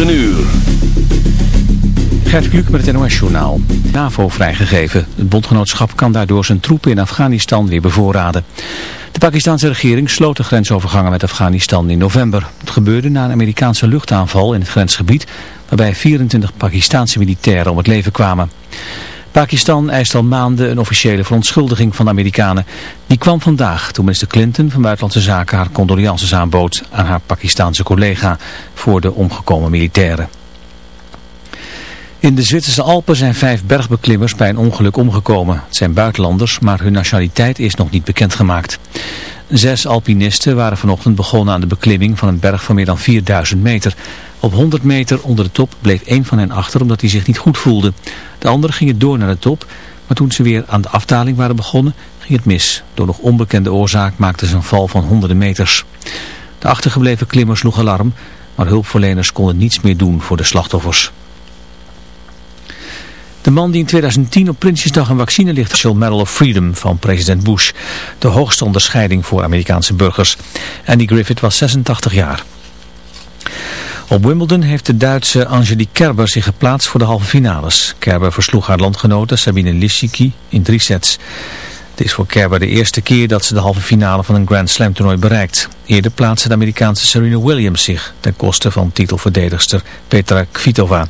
uur. Gert Kluk met het NOS Journaal. NAVO vrijgegeven. Het bondgenootschap kan daardoor zijn troepen in Afghanistan weer bevoorraden. De Pakistanse regering sloot de grensovergangen met Afghanistan in november. Het gebeurde na een Amerikaanse luchtaanval in het grensgebied... waarbij 24 Pakistanse militairen om het leven kwamen. Pakistan eist al maanden een officiële verontschuldiging van de Amerikanen. Die kwam vandaag toen minister Clinton van Buitenlandse Zaken haar condolences aanbood aan haar Pakistanse collega voor de omgekomen militairen. In de Zwitserse Alpen zijn vijf bergbeklimmers bij een ongeluk omgekomen. Het zijn buitenlanders, maar hun nationaliteit is nog niet bekendgemaakt. Zes alpinisten waren vanochtend begonnen aan de beklimming van een berg van meer dan 4000 meter. Op 100 meter onder de top bleef één van hen achter omdat hij zich niet goed voelde. De anderen gingen door naar de top, maar toen ze weer aan de afdaling waren begonnen, ging het mis. Door nog onbekende oorzaak maakten ze een val van honderden meters. De achtergebleven klimmers sloeg alarm, maar hulpverleners konden niets meer doen voor de slachtoffers. De man die in 2010 op Prinsjesdag een vaccine ligt, Shell Medal of Freedom van president Bush. De hoogste onderscheiding voor Amerikaanse burgers. Andy Griffith was 86 jaar. Op Wimbledon heeft de Duitse Angelique Kerber zich geplaatst voor de halve finales. Kerber versloeg haar landgenote Sabine Lisicki in drie sets. Het is voor Kerber de eerste keer dat ze de halve finale van een Grand Slam toernooi bereikt. Eerder plaatste de Amerikaanse Serena Williams zich ten koste van titelverdedigster Petra Kvitova.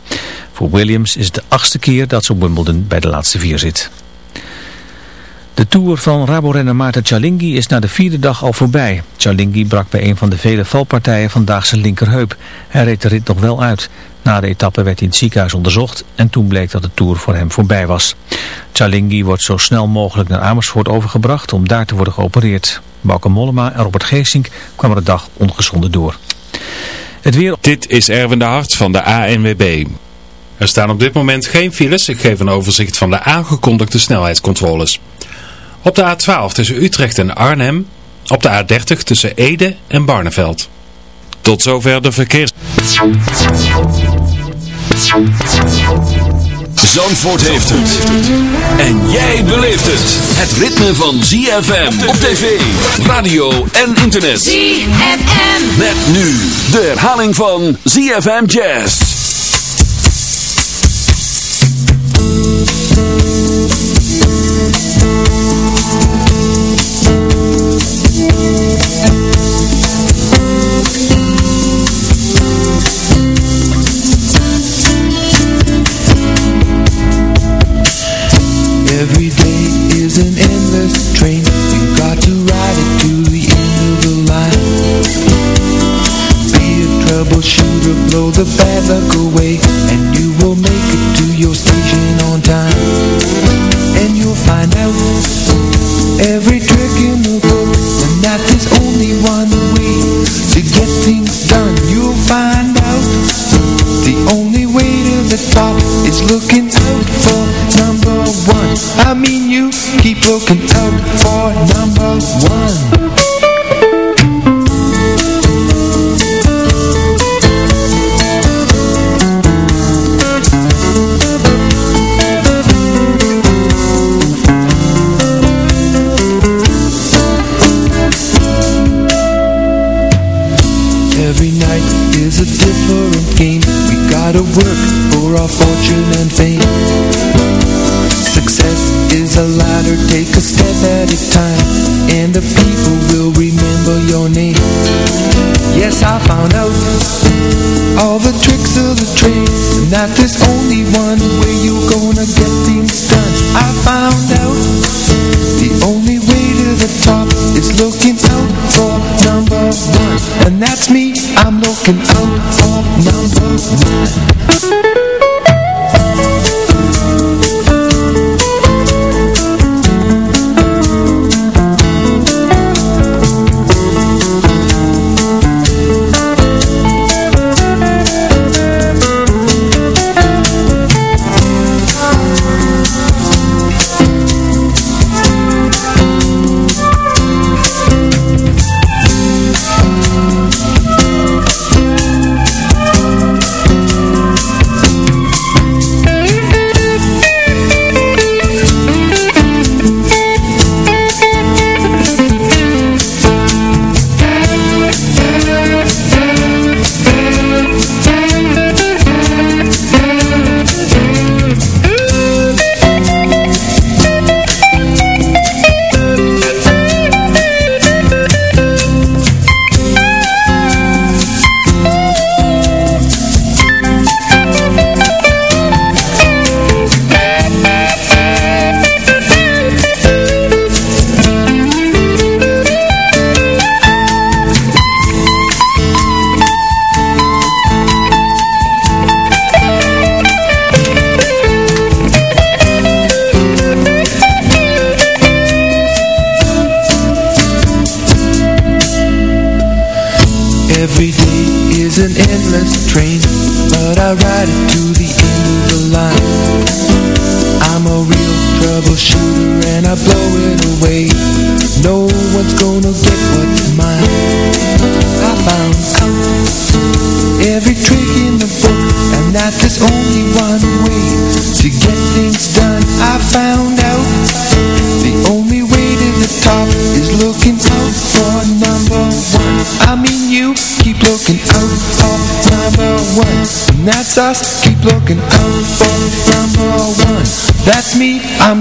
Voor Williams is het de achtste keer dat ze op Wimbledon bij de laatste vier zit. De Tour van Rabo-renner Maarten Cialinghi is na de vierde dag al voorbij. Cialinghi brak bij een van de vele valpartijen vandaag zijn linkerheup. Hij reed de rit nog wel uit. Na de etappe werd hij in het ziekenhuis onderzocht en toen bleek dat de Tour voor hem voorbij was. Cialinghi wordt zo snel mogelijk naar Amersfoort overgebracht om daar te worden geopereerd. Bauke Mollema en Robert Geesink kwamen de dag ongeschonden door. Het weer... Dit is Erwin de Hart van de ANWB. Er staan op dit moment geen files. Ik geef een overzicht van de aangekondigde snelheidscontroles. Op de A12 tussen Utrecht en Arnhem. Op de A30 tussen Ede en Barneveld. Tot zover de verkeers... Zandvoort heeft het. En jij beleeft het. Het ritme van ZFM op tv, radio en internet. ZFM. Met nu de herhaling van ZFM Jazz. Every day is an endless train. You got to ride it to the end of the line. Be a troubleshooter, blow the bad luck away And you will make it to your station on time. And you'll find out Every trick in the book And that there's only one way To get things done. You'll find out The only the top Is looking out for number one. I mean you keep looking out for number one. Every night is a different game. We gotta work our fortune and fame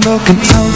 looking out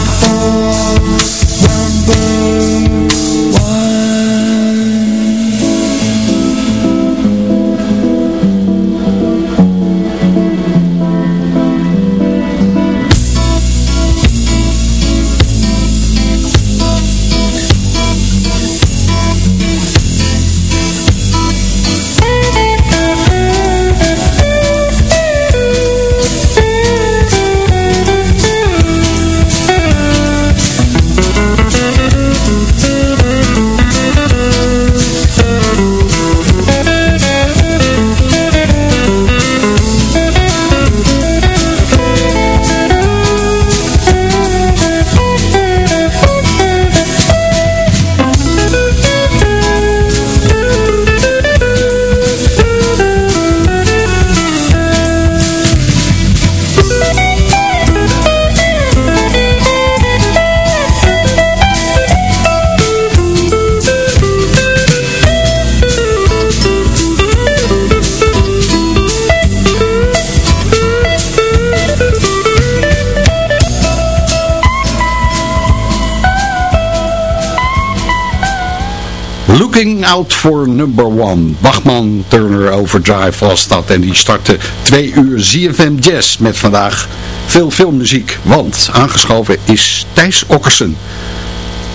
Looking Out for Number One. Bachman Turner Overdrive was dat. En die startte twee uur ZFM Jazz met vandaag veel filmmuziek. Want aangeschoven is Thijs Okkersen.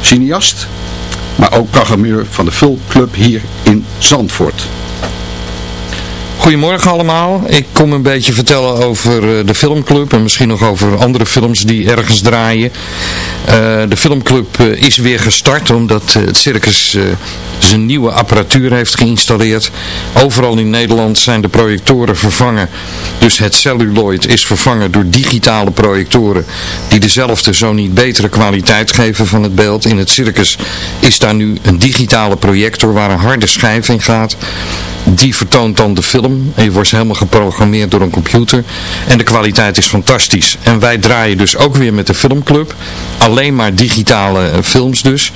Cineast, maar ook programmeur van de Filmclub hier in Zandvoort. Goedemorgen allemaal. Ik kom een beetje vertellen over eh, de filmclub en misschien nog over andere films die ergens draaien. Uh, de filmclub uh, is weer gestart omdat het circus zijn nieuwe apparatuur heeft geïnstalleerd. Overal in Nederland zijn de projectoren vervangen. Dus het celluloid is vervangen door digitale projectoren die dezelfde, zo niet betere kwaliteit geven van het beeld. In het circus is daar nu een digitale projector waar een harde schijf in gaat. Die vertoont dan de film en je wordt helemaal geprogrammeerd door een computer. En de kwaliteit is fantastisch. En wij draaien dus ook weer met de filmclub. Alleen maar digitale eh, films dus.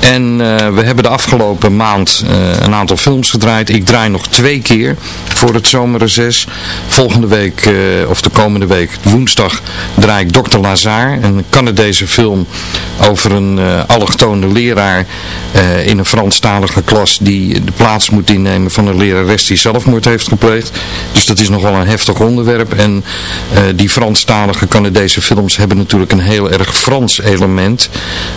En uh, we hebben de afgelopen maand uh, een aantal films gedraaid. Ik draai nog twee keer voor het zomerreces. Volgende week, of de komende week, woensdag, draai ik Dr. Lazar. Een Canadese film over een allochtone leraar in een Franstalige klas die de plaats moet innemen van een lerares die zelfmoord heeft Dus dat is nogal een heftig onderwerp. En uh, die Franstalige Canadese films hebben natuurlijk een heel erg Frans element.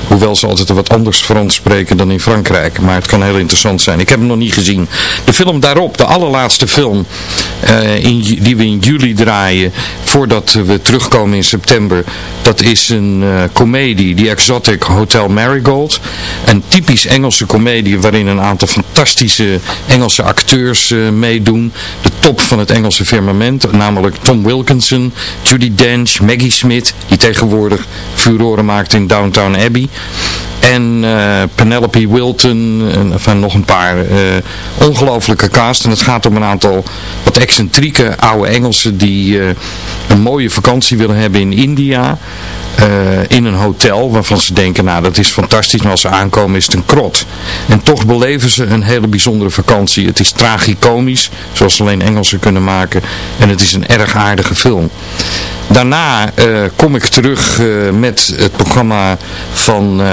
Hoewel ze altijd wat anders Frans spreken dan in Frankrijk. Maar het kan heel interessant zijn. Ik heb hem nog niet gezien. De film daarop, de allerlaatste film uh, in, die we in juli draaien. Voordat we terugkomen in september. Dat is een uh, komedie, The Exotic Hotel Marigold. Een typisch Engelse komedie waarin een aantal fantastische Engelse acteurs meedoen. De top van het Engelse firmament, namelijk Tom Wilkinson, Judy Dench, Maggie Smith, die tegenwoordig furoren maakt in Downtown Abbey. En uh, Penelope Wilton, en enfin, nog een paar uh, ongelofelijke cast. En het gaat om een aantal wat excentrieke oude Engelsen die uh, een mooie vakantie willen hebben in India. in een hotel waarvan ze denken, nou dat is fantastisch, maar als ze aankomen is het een krot. En toch beleven ze een hele bijzondere vakantie. Het is tragicomisch, zoals alleen Engelsen kunnen maken. En het is een erg aardige film. Daarna uh, kom ik terug uh, met het programma van, uh,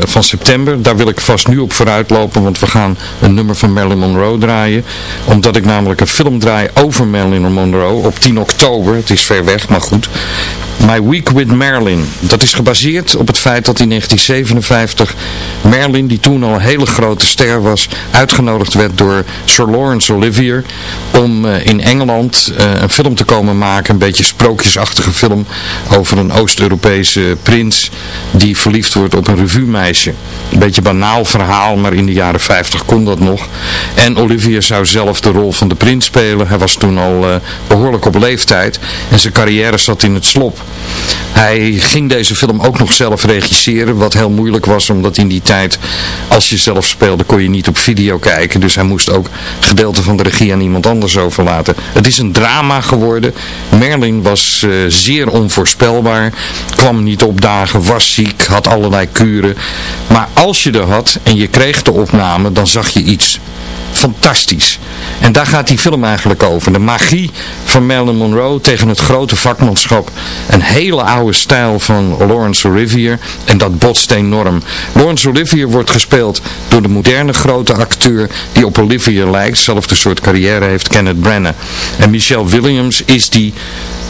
van september. Daar wil ik vast nu op vooruit lopen, want we gaan een nummer van Marilyn Monroe draaien. Omdat ik namelijk een film draai over Marilyn Monroe op 10 oktober. Het is ver weg, maar goed. My Week with Marilyn. Dat is gebaseerd op het feit dat in 1957 Marilyn, die toen al een hele grote ster was, uitgenodigd werd door Sir Laurence Olivier om eh, in Engeland uh, een film te komen maken, een beetje sprookjesachtige film over een Oost-Europese prins die verliefd wordt op een revuemeisje. Een beetje banaal verhaal, maar in de jaren 50 kon dat nog. En Olivier zou zelf de rol van de prins spelen. Hij was toen al uh, behoorlijk op leeftijd en zijn carrière zat in het slop. Hij ging deze film ook nog zelf regisseren, wat heel moeilijk was, omdat in die tijd, als je zelf speelde, kon je niet op video kijken. Dus hij moest ook gedeelte van de regie aan iemand anders overlaten. Het is een drama geworden. Merlin was uh, zeer onvoorspelbaar, kwam niet opdagen, was ziek, had allerlei kuren. Maar als je er had en je kreeg de opname, dan zag je iets fantastisch. En daar gaat die film eigenlijk over. De magie van Marilyn Monroe tegen het grote vakmanschap. Een hele oude stijl van Laurence Olivier. En dat botst enorm. Laurence Olivier wordt gespeeld door de moderne grote acteur die op Olivier lijkt. Zelfde soort carrière heeft Kenneth Branagh. En Michelle Williams is die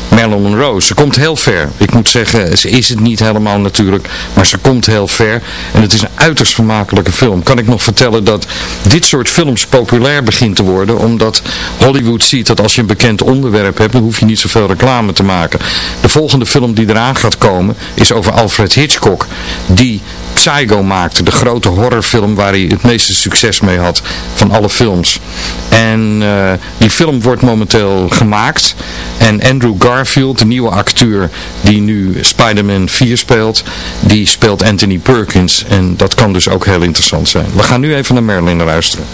Marilyn Monroe. Ze komt heel ver. Ik moet zeggen, ze is het niet helemaal natuurlijk, maar ze komt heel ver. En het is een uiterst vermakelijke film. Kan ik nog vertellen dat dit soort films populair begint te worden, omdat Hollywood ziet dat als je een bekend onderwerp hebt, dan hoef je niet zoveel reclame te maken. De volgende film die eraan gaat komen is over Alfred Hitchcock, die Psycho maakte, de grote horrorfilm waar hij het meeste succes mee had van alle films. En uh, die film wordt momenteel gemaakt en Andrew Garfield, de nieuwe acteur die nu Spider-Man 4 speelt, die speelt Anthony Perkins en dat kan dus ook heel interessant zijn. We gaan nu even naar Marilyn luisteren.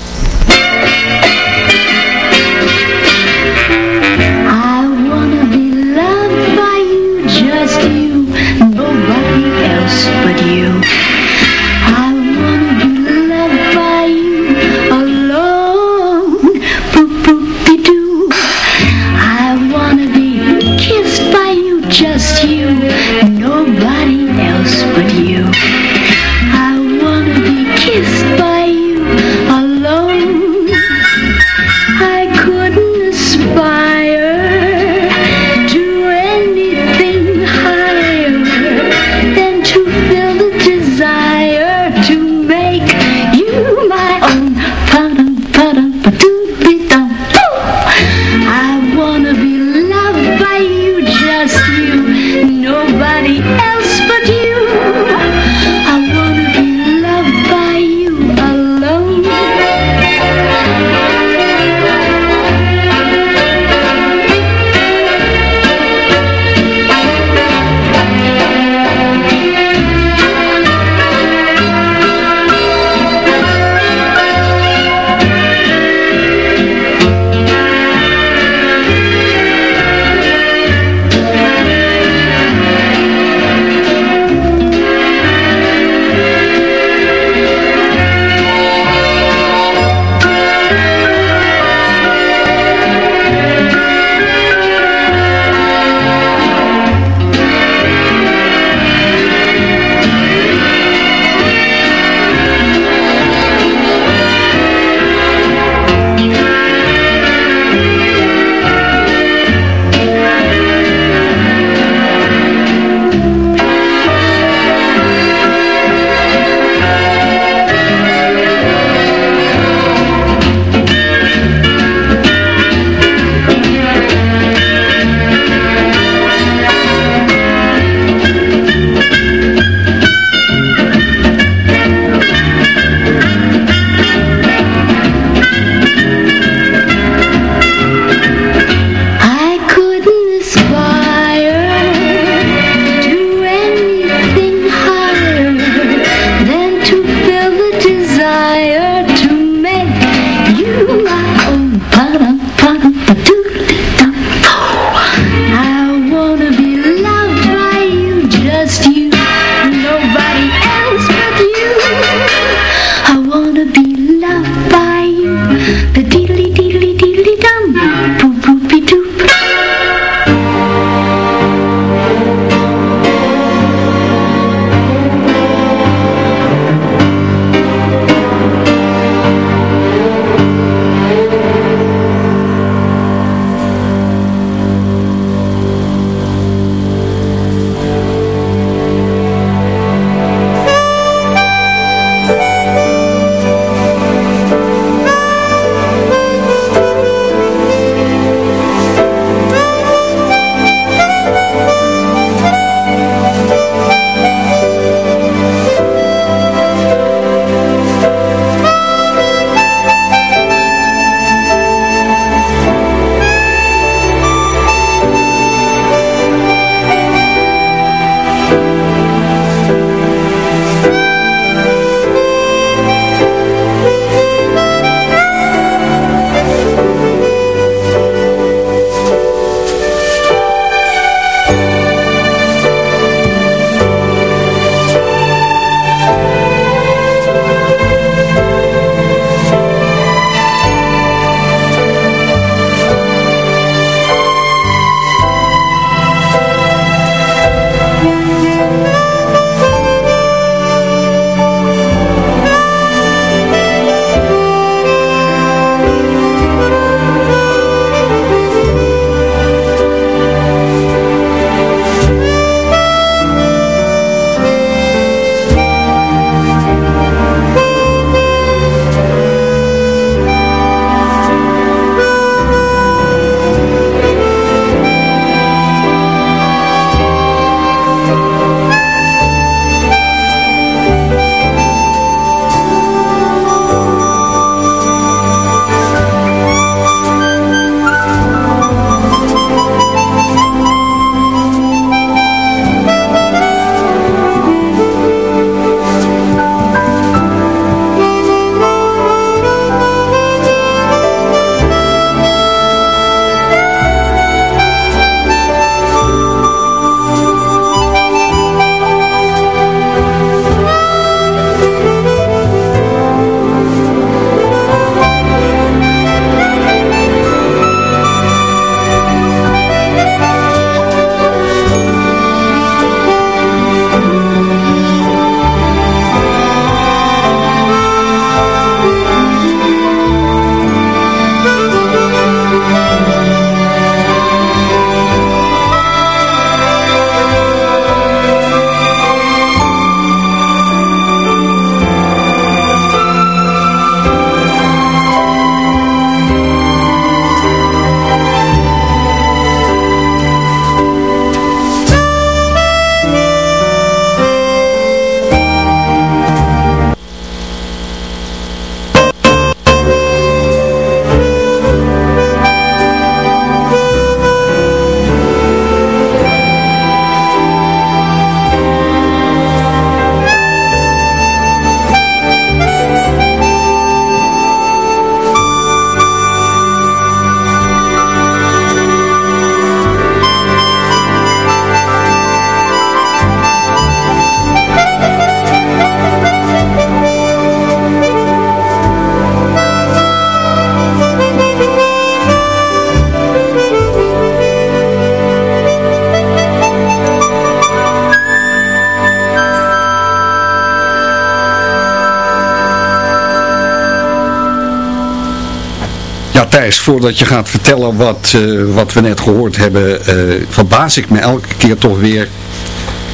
Voordat je gaat vertellen wat, wat we net gehoord hebben, verbaas ik me elke keer toch weer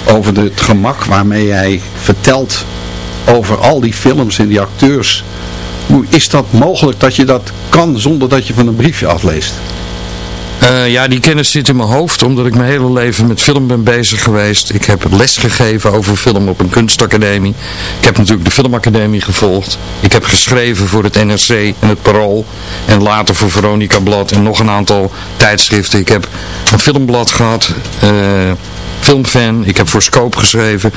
over het gemak waarmee jij vertelt over al die films en die acteurs. Hoe is dat mogelijk dat je dat kan zonder dat je van een briefje afleest? Uh, ja, die kennis zit in mijn hoofd, omdat ik mijn hele leven met film ben bezig geweest. Ik heb les gegeven over film op een kunstacademie. Ik heb natuurlijk de filmacademie gevolgd. Ik heb geschreven voor het NRC en het Parool. En later voor Veronica Blad en nog een aantal tijdschriften. Ik heb een filmblad gehad, uh, filmfan. Ik heb voor Scope geschreven.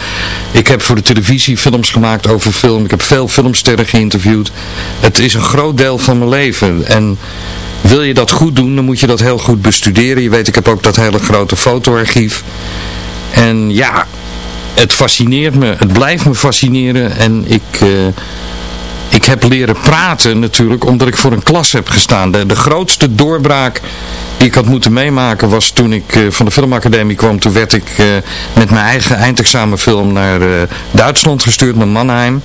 Ik heb voor de televisie films gemaakt over film. Ik heb veel filmsterren geïnterviewd. Het is een groot deel van mijn leven. En wil je dat goed doen, dan moet je dat heel goed bestuderen. Je weet, ik heb ook dat hele grote fotoarchief. En ja, het fascineert me. Het blijft me fascineren. En ik... Uh, ik heb leren praten natuurlijk, omdat ik voor een klas heb gestaan. De, de grootste doorbraak ik had moeten meemaken was toen ik uh, van de filmacademie kwam. Toen werd ik uh, met mijn eigen eindexamenfilm naar uh, Duitsland gestuurd, naar Mannheim.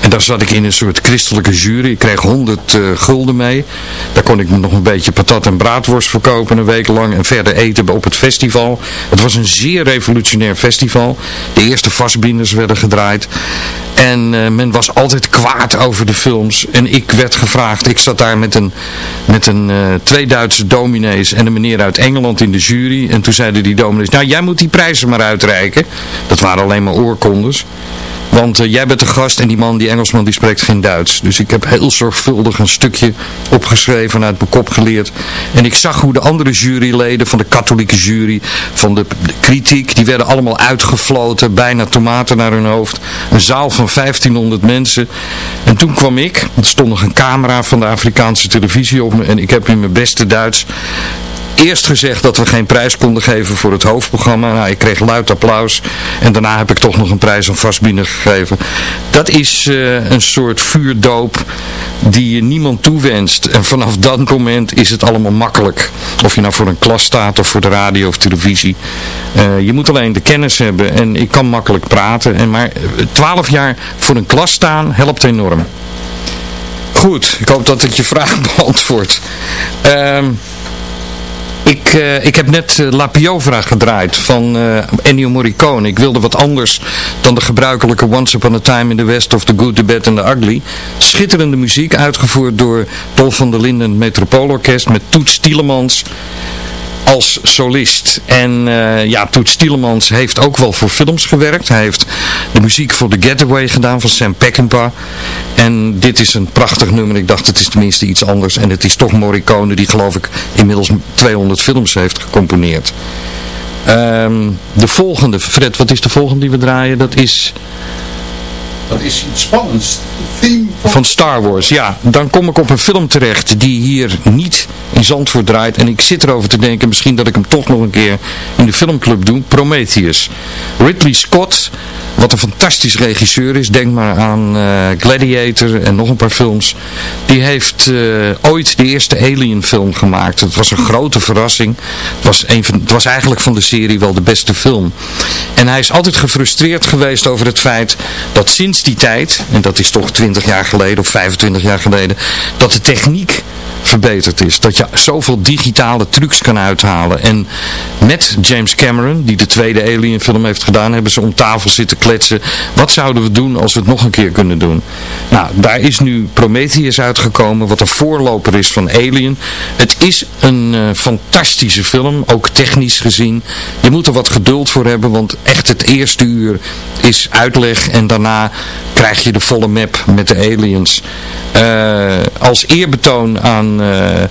En daar zat ik in een soort christelijke jury. Ik kreeg 100 gulden mee. Daar kon ik nog een beetje patat en braadworst verkopen een week lang. En verder eten op het festival. Het was een zeer revolutionair festival. De eerste vastbinders werden gedraaid. En men was altijd kwaad over de films. En ik werd gevraagd, ik zat daar met een, met een twee Duitse dominees en een meneer uit Engeland in de jury. En toen zeiden die dominees, nou jij moet die prijzen maar uitreiken. Dat waren alleen maar oorkondes. Want uh, jij bent de gast en die man, die Engelsman, die spreekt geen Duits. Dus ik heb heel zorgvuldig een stukje opgeschreven, uit mijn kop geleerd. En ik zag hoe de andere juryleden van de katholieke jury, van de, de kritiek, die werden allemaal uitgefloten, bijna tomaten naar hun hoofd. Een zaal van 1500 mensen. En toen kwam ik, er stond nog een camera van de Afrikaanse televisie op me en ik heb in mijn beste Duits eerst gezegd dat we geen prijs konden geven voor het hoofdprogramma. Nou, ik kreeg luid applaus. En daarna heb ik toch nog een prijs aan vastbinder gegeven. Dat is uh, een soort vuurdoop die je niemand toewenst. En vanaf dat moment is het allemaal makkelijk. Of je nou voor een klas staat of voor de radio of televisie. Uh, je moet alleen de kennis hebben. En ik kan makkelijk praten. En maar twaalf jaar voor een klas staan helpt enorm. Goed, ik hoop dat ik je vraag beantwoord. Ehm... Ik, uh, ik heb net uh, La Piovra gedraaid van uh, Ennio Morricone. Ik wilde wat anders dan de gebruikelijke Once Upon a Time in the West of The Good, The Bad and The Ugly. Schitterende muziek uitgevoerd door Dolph van der Linden Metropoolorkest met Toets Tielemans als solist. En uh, ja, Toet Stielemans heeft ook wel voor films gewerkt. Hij heeft de muziek voor The Getaway gedaan van Sam Peckinpah. En dit is een prachtig nummer. Ik dacht het is tenminste iets anders. En het is toch Morricone die geloof ik inmiddels 200 films heeft gecomponeerd. Um, de volgende, Fred, wat is de volgende die we draaien? Dat is... Dat is iets spannends. Van... Star Wars, ja. Dan kom ik op een film terecht die hier niet in Zandvoort draait. En ik zit erover te denken, misschien dat ik hem toch nog een keer in de filmclub doe. Prometheus. Ridley Scott, wat een fantastisch regisseur is. Denk maar aan uh, Gladiator en nog een paar films. Die heeft uh, ooit de eerste Alien film gemaakt. Het was een grote verrassing. Was, een van, het was eigenlijk van de serie wel de beste film. En hij is altijd gefrustreerd geweest over het feit dat sinds die tijd, en dat is toch 20 jaar geleden of 25 jaar geleden, dat de techniek verbeterd is. Dat je zoveel digitale trucs kan uithalen. En met James Cameron, die de tweede Alien film heeft gedaan, hebben ze om tafel zitten kletsen. Wat zouden we doen als we het nog een keer kunnen doen? Nou, daar is nu Prometheus uitgekomen, wat een voorloper is van Alien. Het is een uh, fantastische film, ook technisch gezien. Je moet er wat geduld voor hebben, want echt het eerste uur is uitleg en daarna krijg je de volle map met de aliens. Uh, als eerbetoon aan uh,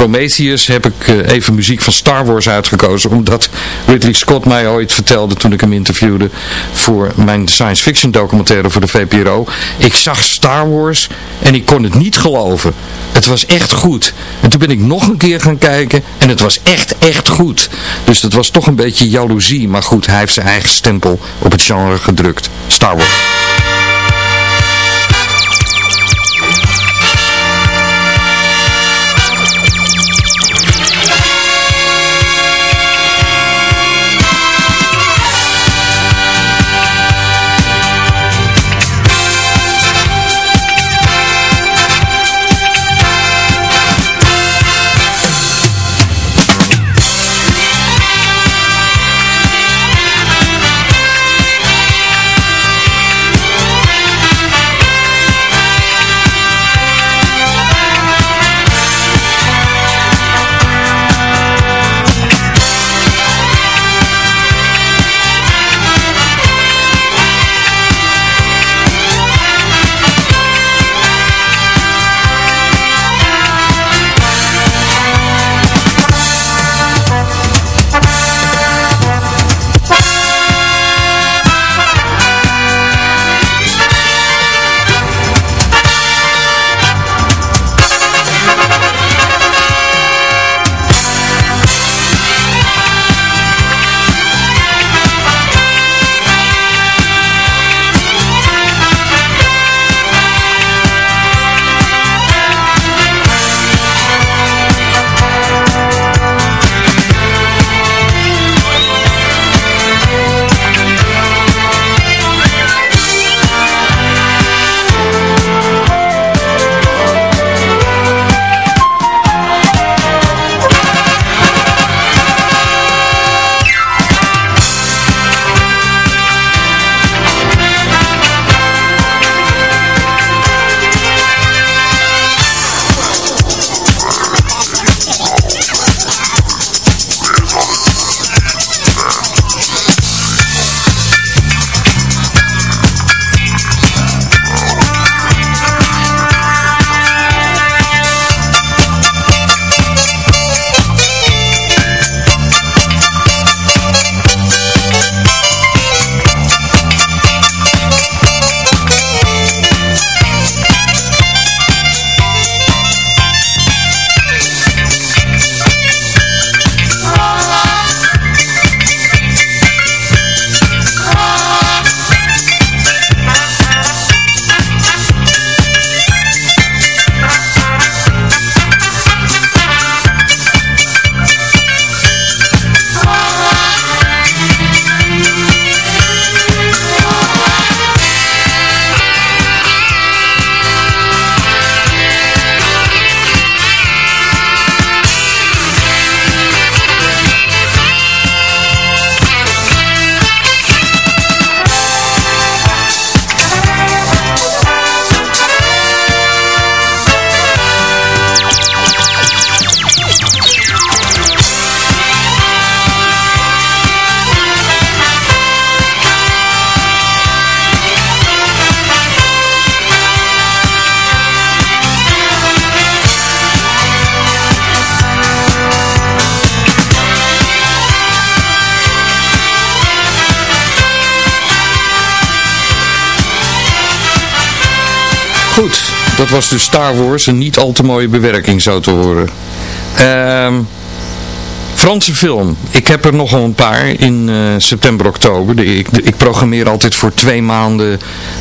Prometheus heb ik uh, even muziek van Star Wars uitgekozen. Omdat Ridley Scott mij ooit vertelde toen ik hem interviewde voor mijn science fiction documentaire voor de VPRO. Ik zag Star Wars en ik kon het niet geloven. Het was echt goed. En toen ben ik nog een keer gaan kijken en het was echt, echt goed. Dus dat was toch een beetje jaloezie. Maar goed, hij heeft zijn eigen stempel op het genre gedrukt. Star Wars. Was dus Star Wars. Een niet al te mooie bewerking zo te horen. Ehm... Franse film. Ik heb er nogal een paar in uh, september, oktober. ik, ik, programmeer altijd voor twee maanden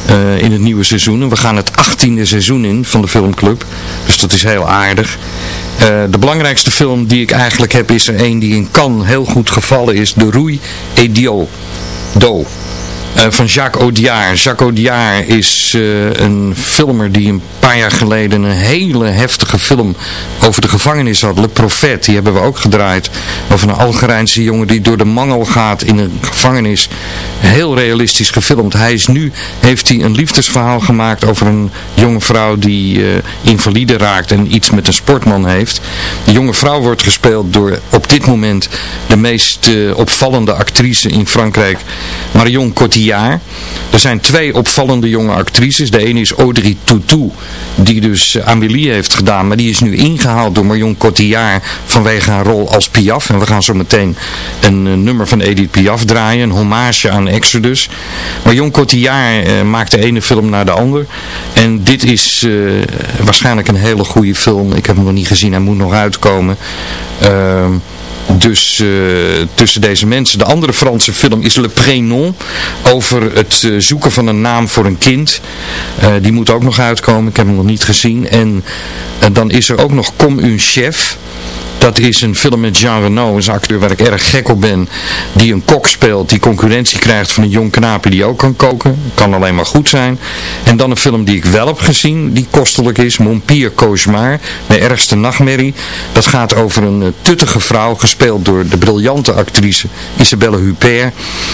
uh, in het nieuwe seizoen. En we gaan het achttiende seizoen in van de filmclub. Dus dat is heel aardig. Uh, de belangrijkste film die ik eigenlijk heb is er een die in Cannes heel goed gevallen is. De Rouille et. Do. Uh, van Jacques Audiard. Jacques Audiard is een filmer die een paar jaar geleden een hele heftige film over de gevangenis had. Le Profet, die hebben we ook gedraaid. Over een Algerijnse jongen die door de mangel gaat in een gevangenis. Heel realistisch gefilmd. Hij is nu, heeft hij een liefdesverhaal gemaakt over een jonge vrouw die uh, invalide raakt en iets met een sportman heeft. De jonge vrouw wordt gespeeld door op dit moment de meest opvallende actrice in Frankrijk, Marion Cotillard. Er zijn twee opvallende jonge actrices. De ene is Audrey Tautou, die dus Amélie heeft gedaan, maar die is nu ingehaald door Marion Cotillard vanwege haar rol als Piaf. En we gaan zo meteen een nummer van Edith Piaf draaien, een hommage aan Exodus. Marion Cotillard uh, maakt de ene film naar de ander. En dit is waarschijnlijk een hele goede film. Ik heb hem nog niet gezien, hij moet nog uitkomen. Dus uh, tussen deze mensen. De andere Franse film is Le Prénom. Over het uh, zoeken van een naam voor een kind. Uh, die moet ook nog uitkomen. Ik heb hem nog niet gezien. En dan is er ook nog Comme un chef. Dat is een film met Jean Reno, een acteur waar ik erg gek op ben. Die een kok speelt, die concurrentie krijgt van een jong knaapje die ook kan koken. Kan alleen maar goed zijn. En dan een film die ik wel heb gezien, die kostelijk is. Mon pire cauchemar, mijn ergste nachtmerrie. Dat gaat over een uh, tuttige vrouw, gespeeld door de briljante actrice Isabelle Huppert.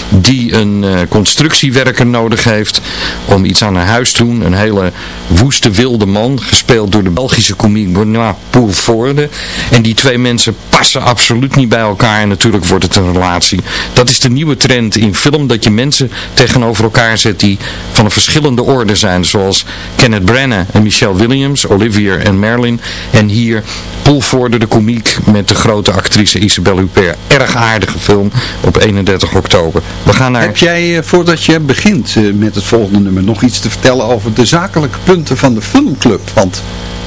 Die een uh, constructiewerker nodig heeft om iets aan haar huis te doen. Een hele woeste wilde man, gespeeld door de Belgische komiek Benoit Poelvoorde. En die twee mensen passen absoluut niet bij elkaar en natuurlijk wordt het een relatie. Dat is de nieuwe trend in film, dat je mensen tegenover elkaar zet die van een verschillende orde zijn. Zoals Kenneth Branagh en Michelle Williams, Olivia en Merlin. En hier Poelvoorde de komiek met de grote actrice Isabelle Huppert. Erg aardige film op 31 oktober. We gaan naar... Heb jij, voordat je begint met het volgende nummer, nog iets te vertellen over de zakelijke punten van de filmclub? Want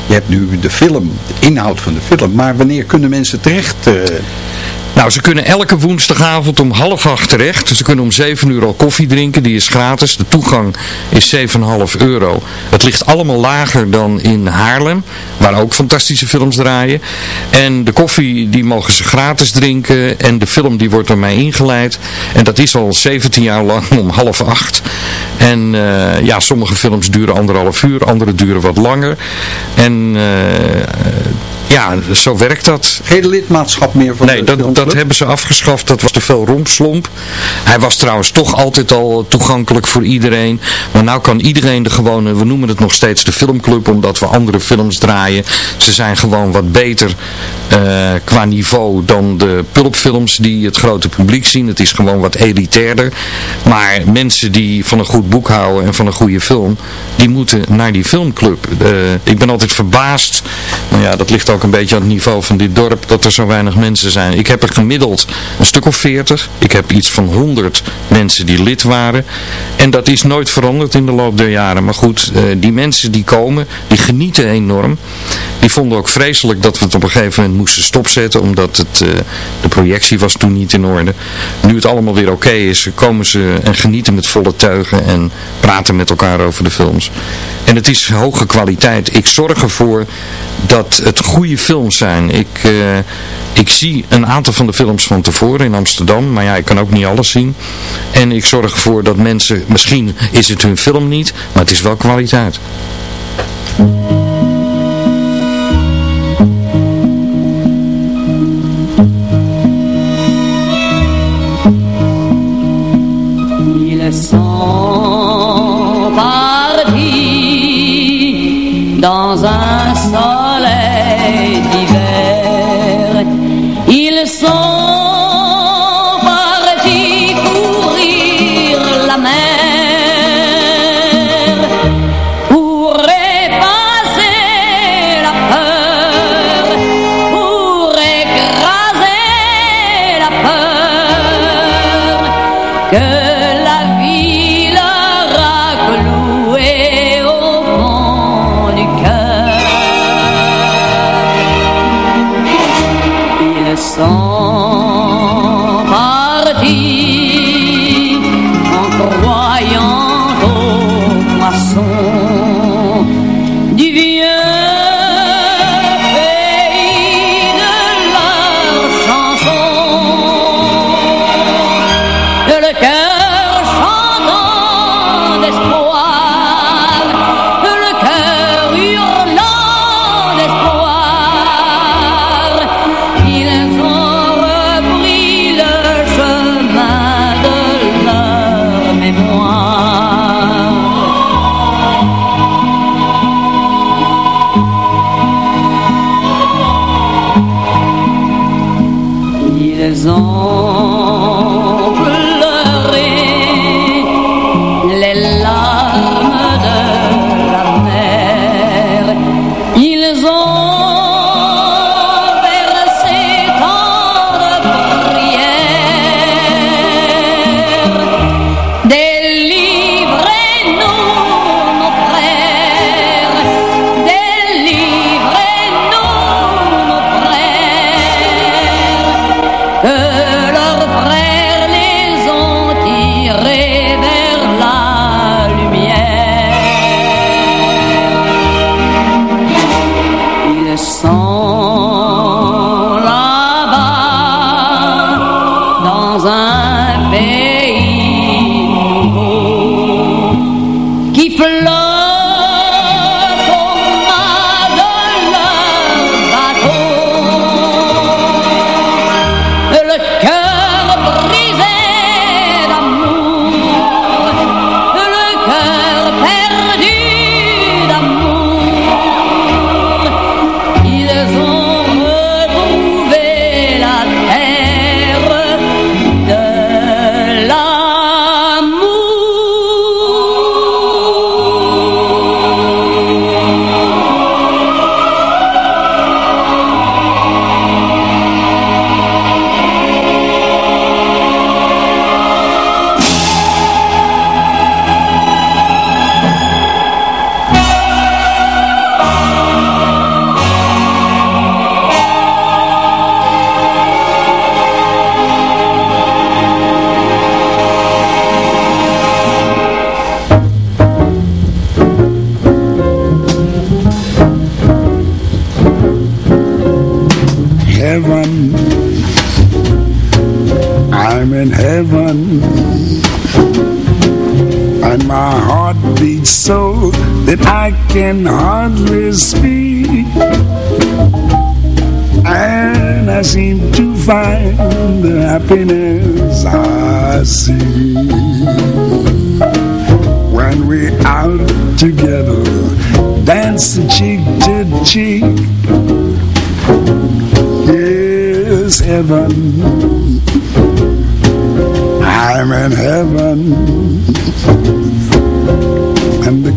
je hebt nu de film, de inhoud van de film, maar wanneer kunnen mensen terecht... Uh... Nou, ze kunnen elke woensdagavond om half acht terecht. Ze kunnen om 7 uur al koffie drinken. Die is gratis. De toegang is 7,5 euro. Het ligt allemaal lager dan in Haarlem. Waar ook fantastische films draaien. En de koffie die mogen ze gratis drinken. En de film die wordt door mij ingeleid. En dat is al 17 jaar lang om half acht. En uh, ja, sommige films duren anderhalf uur. Andere duren wat langer. En... Uh, ja, zo werkt dat. Geen lidmaatschap meer van Nee, dat, dat hebben ze afgeschaft. Dat was te veel rompslomp. Hij was trouwens toch altijd al toegankelijk voor iedereen. Maar nou kan iedereen de gewone, we noemen het nog steeds de filmclub, omdat we andere films draaien. Ze zijn gewoon wat beter uh, qua niveau dan de pulpfilms die het grote publiek zien. Het is gewoon wat elitairder. Maar mensen die van een goed boek houden en van een goede film, die moeten naar die filmclub. Uh, ik ben altijd verbaasd. Nou ja, dat ligt ook ook een beetje aan het niveau van dit dorp dat er zo weinig mensen zijn. Ik heb er gemiddeld een stuk of veertig. Ik heb iets van 100 mensen die lid waren. En dat is nooit veranderd in de loop der jaren. Maar goed, uh, die mensen die komen, die genieten enorm. Die vonden ook vreselijk dat we het op een gegeven moment moesten stopzetten. Omdat het, uh, de projectie was toen niet in orde. Nu het allemaal weer oké is, komen ze en genieten met volle teugen. En praten met elkaar over de films. En het is hoge kwaliteit. Ik zorg ervoor dat het goede films zijn. Ik, uh, ik zie een aantal van de films van tevoren in Amsterdam, maar ja, ik kan ook niet alles zien. En ik zorg ervoor dat mensen, misschien is het hun film niet, maar het is wel kwaliteit. dans un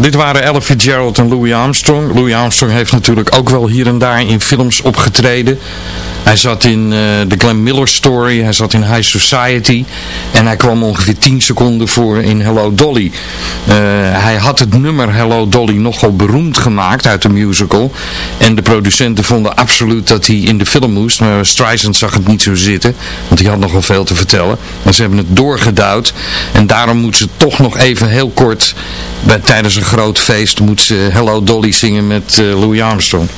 dit waren Ella Fitzgerald en Louis Armstrong. Louis Armstrong heeft natuurlijk ook wel hier en daar in films opgetreden. Hij zat in uh, The Glenn Miller Story, hij zat in High Society en hij kwam ongeveer 10 seconden voor in Hello Dolly. Uh, hij had het nummer Hello Dolly nogal beroemd gemaakt uit de musical. En de producenten vonden absoluut dat hij in de film moest, maar Streisand zag het niet zo zitten, want hij had nogal veel te vertellen. Maar ze hebben het doorgedouwd en daarom moet ze toch nog even heel kort bij, tijdens een groot feest moet ze Hello Dolly zingen met uh, Louis Armstrong.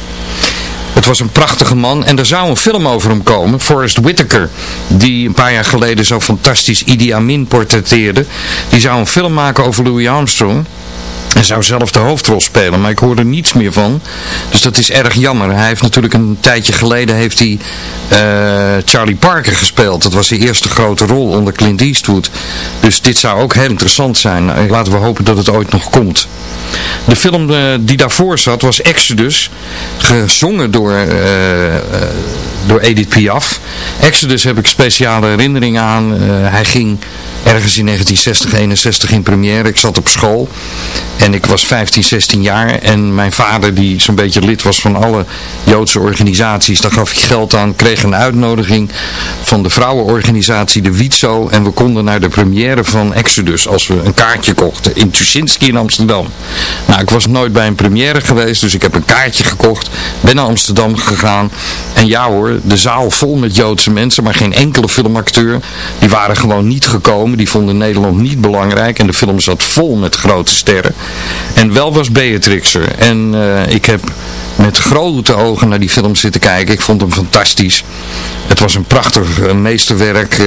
Het was een prachtige man en er zou een film over hem komen, Forrest Whitaker, die een paar jaar geleden zo fantastisch Idi Amin portretteerde. Die zou een film maken over Louis Armstrong. Hij zou zelf de hoofdrol spelen, maar ik hoor er niets meer van. Dus dat is erg jammer. Hij heeft natuurlijk een tijdje geleden heeft hij uh, Charlie Parker gespeeld. Dat was zijn eerste grote rol onder Clint Eastwood. Dus dit zou ook heel interessant zijn. Laten we hopen dat het ooit nog komt. De film uh, die daarvoor zat was Exodus, gezongen door, door Edith Piaf. Exodus heb ik speciale herinneringen aan. hij ging ergens in 1960, 61 in première. Ik zat op school en ik was 15, 16 jaar en mijn vader die zo'n beetje lid was van alle Joodse organisaties, daar gaf ik geld aan, kreeg een uitnodiging van de vrouwenorganisatie de Wietzo en we konden naar de première van Exodus als we een kaartje kochten in Tuschinski in Amsterdam. Nou, ik was nooit bij een première geweest, dus ik heb een kaartje gekocht, ben naar Amsterdam gegaan en ja hoor, de zaal vol met Joodse mensen, maar geen enkele filmacteur. Die waren gewoon niet gekomen, die vonden Nederland niet belangrijk en de film zat vol met grote sterren. En wel was Beatrix er. En uh, ik heb met grote ogen naar die film zitten kijken. Ik vond hem fantastisch. Het was een prachtig uh, meesterwerk, uh,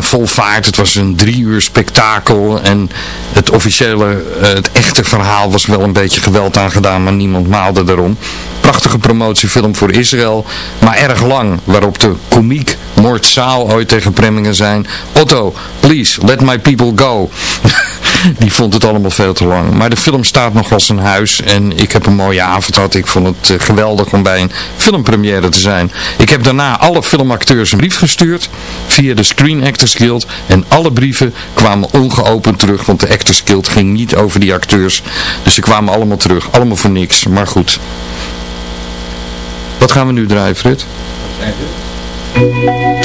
vol vaart. Het was een drie uur spektakel en het officiële, het echte verhaal was wel een beetje geweld aangedaan, maar niemand maalde erom. Prachtige promotiefilm voor Israël, maar erg lang, waarop de komiek Mort Saal ooit tegen Premmingen zijn. Otto, please, let my people go. die vond het allemaal veel te lang. Maar de film staat nog als een huis en ik heb een mooie avond gehad. Ik vond het uh, geweldig om bij een filmpremière te zijn. Ik heb daarna alle filmacteurs een brief gestuurd via de Screen Actors Guild. En alle brieven kwamen ongeopend terug, want de Actors Guild ging niet over die acteurs. Dus ze kwamen allemaal terug. Allemaal voor niks, maar goed. Wat gaan we nu draaien, Frit? Thank you.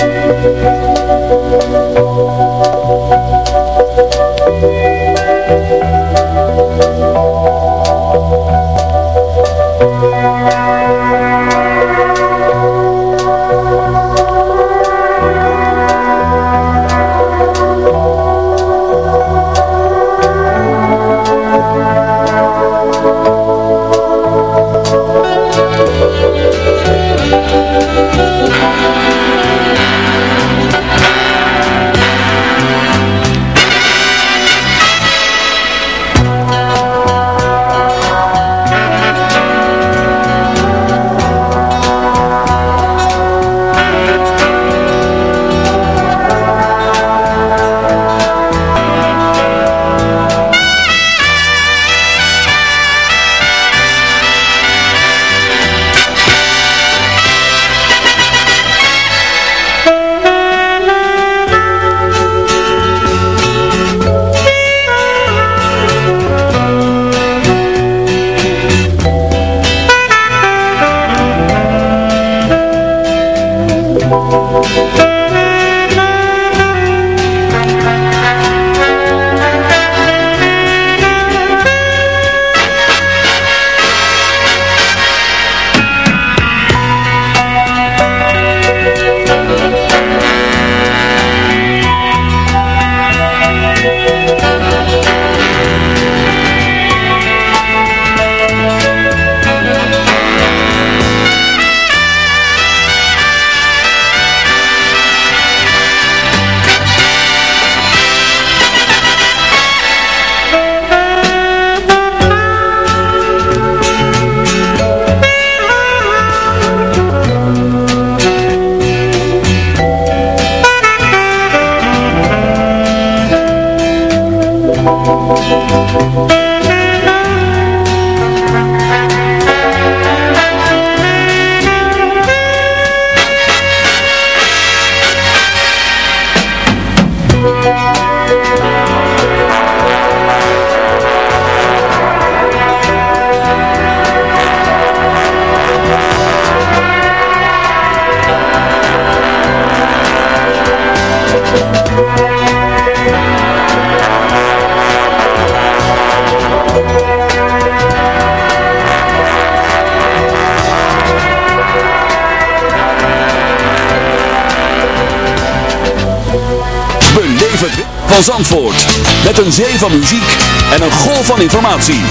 Zandvoort. Met een zee van muziek en een golf van informatie.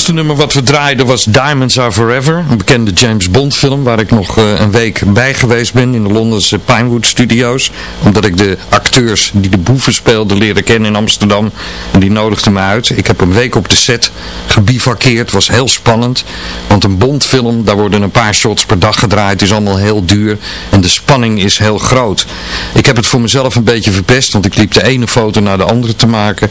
Eerste nummer wat we draaiden was Diamonds Are Forever. Een bekende James Bond film waar ik nog eh, een week bij geweest ben in de Londense Pinewood Studios. Omdat ik de acteurs die de boeven speelden leren kennen in Amsterdam. En die nodigden me uit. Ik heb een week op de set gebivakkeerd. Was heel spannend. Want een Bond film, daar worden een paar shots per dag gedraaid. Is allemaal heel duur. En de spanning is heel groot. Ik heb het voor mezelf een beetje verpest. Want ik liep de ene foto naar de andere te maken.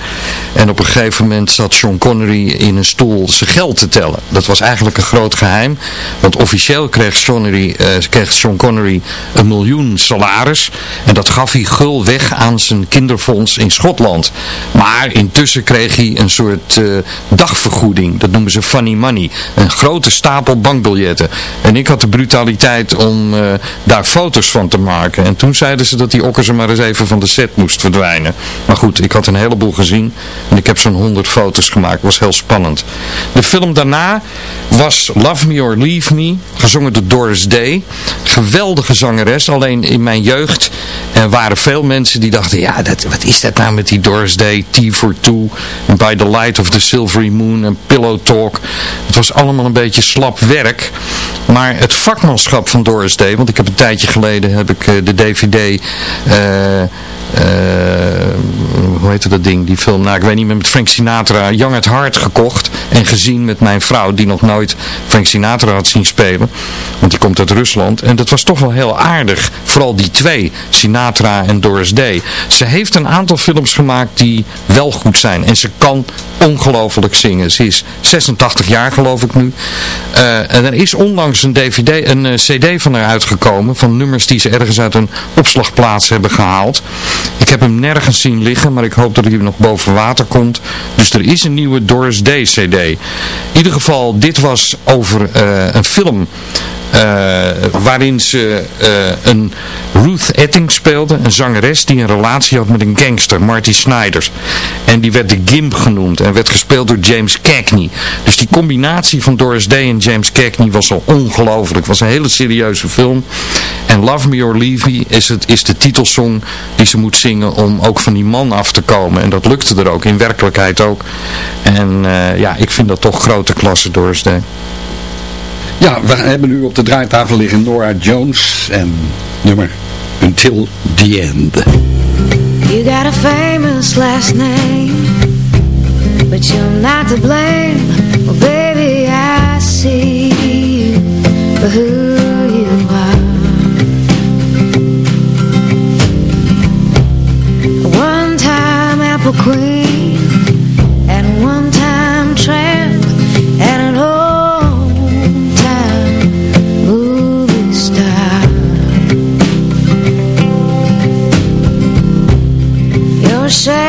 En op een gegeven moment zat Sean Connery in een stoel zijn geld te tellen. Dat was eigenlijk een groot geheim. Want officieel kreeg, Connery, eh, kreeg Sean Connery een miljoen salaris. En dat gaf hij gul weg aan zijn kinderfonds in Schotland. Maar intussen kreeg hij een soort eh, dagvergoeding. Dat noemen ze funny money. Een grote stapel bankbiljetten. En ik had de brutaliteit om eh, daar foto's van te maken. En toen zeiden ze dat die okkers er maar eens even van de set moest verdwijnen. Maar goed, ik had een heleboel gezien. En ik heb zo'n 100 foto's gemaakt. Was heel spannend. De film daarna was Love Me or Leave Me, gezongen door Doris Day. Geweldige zangeres, alleen in mijn jeugd er waren veel mensen die dachten, ja, dat, wat is dat nou met die Doris Day, T for Two, By the Light of the Silvery Moon en Pillow Talk. Het was allemaal een beetje slap werk. Maar het vakmanschap van Doris Day, want ik heb een tijdje geleden heb ik eh, de DVD... eh eh, hoe heette dat ding, die film, nou ik weet niet meer, met Frank Sinatra, Young at Heart gekocht en gezien met mijn vrouw die nog nooit Frank Sinatra had zien spelen, want die komt uit Rusland en dat was toch wel heel aardig, vooral die twee, Sinatra en Doris Day. Ze heeft een aantal films gemaakt die wel goed zijn en ze kan ongelooflijk zingen. Ze is 86 jaar geloof ik nu Eh, en er is onlangs een DVD, een eh, cd van haar uitgekomen van nummers die ze ergens uit een opslagplaats hebben gehaald. Ik heb hem nergens zien liggen, maar ik hoop dat hij nog boven water komt. Dus er is een nieuwe Doris Day CD. In ieder geval, dit was over eh, een film waarin ze eh, een Ruth Etting speelde, een zangeres die een relatie had met een gangster, Marty Snyder. En die werd de Gimp genoemd en werd gespeeld door James Cagney. Dus die combinatie van Doris Day en James Cagney was al ongelooflijk. Was een hele serieuze film. En Love Me or Leave Me is, het, is de titelsong die ze moet zingen om ook van die man af te komen. En dat lukte er ook, in werkelijkheid ook. En eh, ja, ik vind dat toch grote klasse Doris Day. Ja, we hebben nu op de draaitafel liggen Nora Jones en nummer Until the End. You got a famous last name But you're not to blame. Well baby I see you For who you are. One time apple queen You're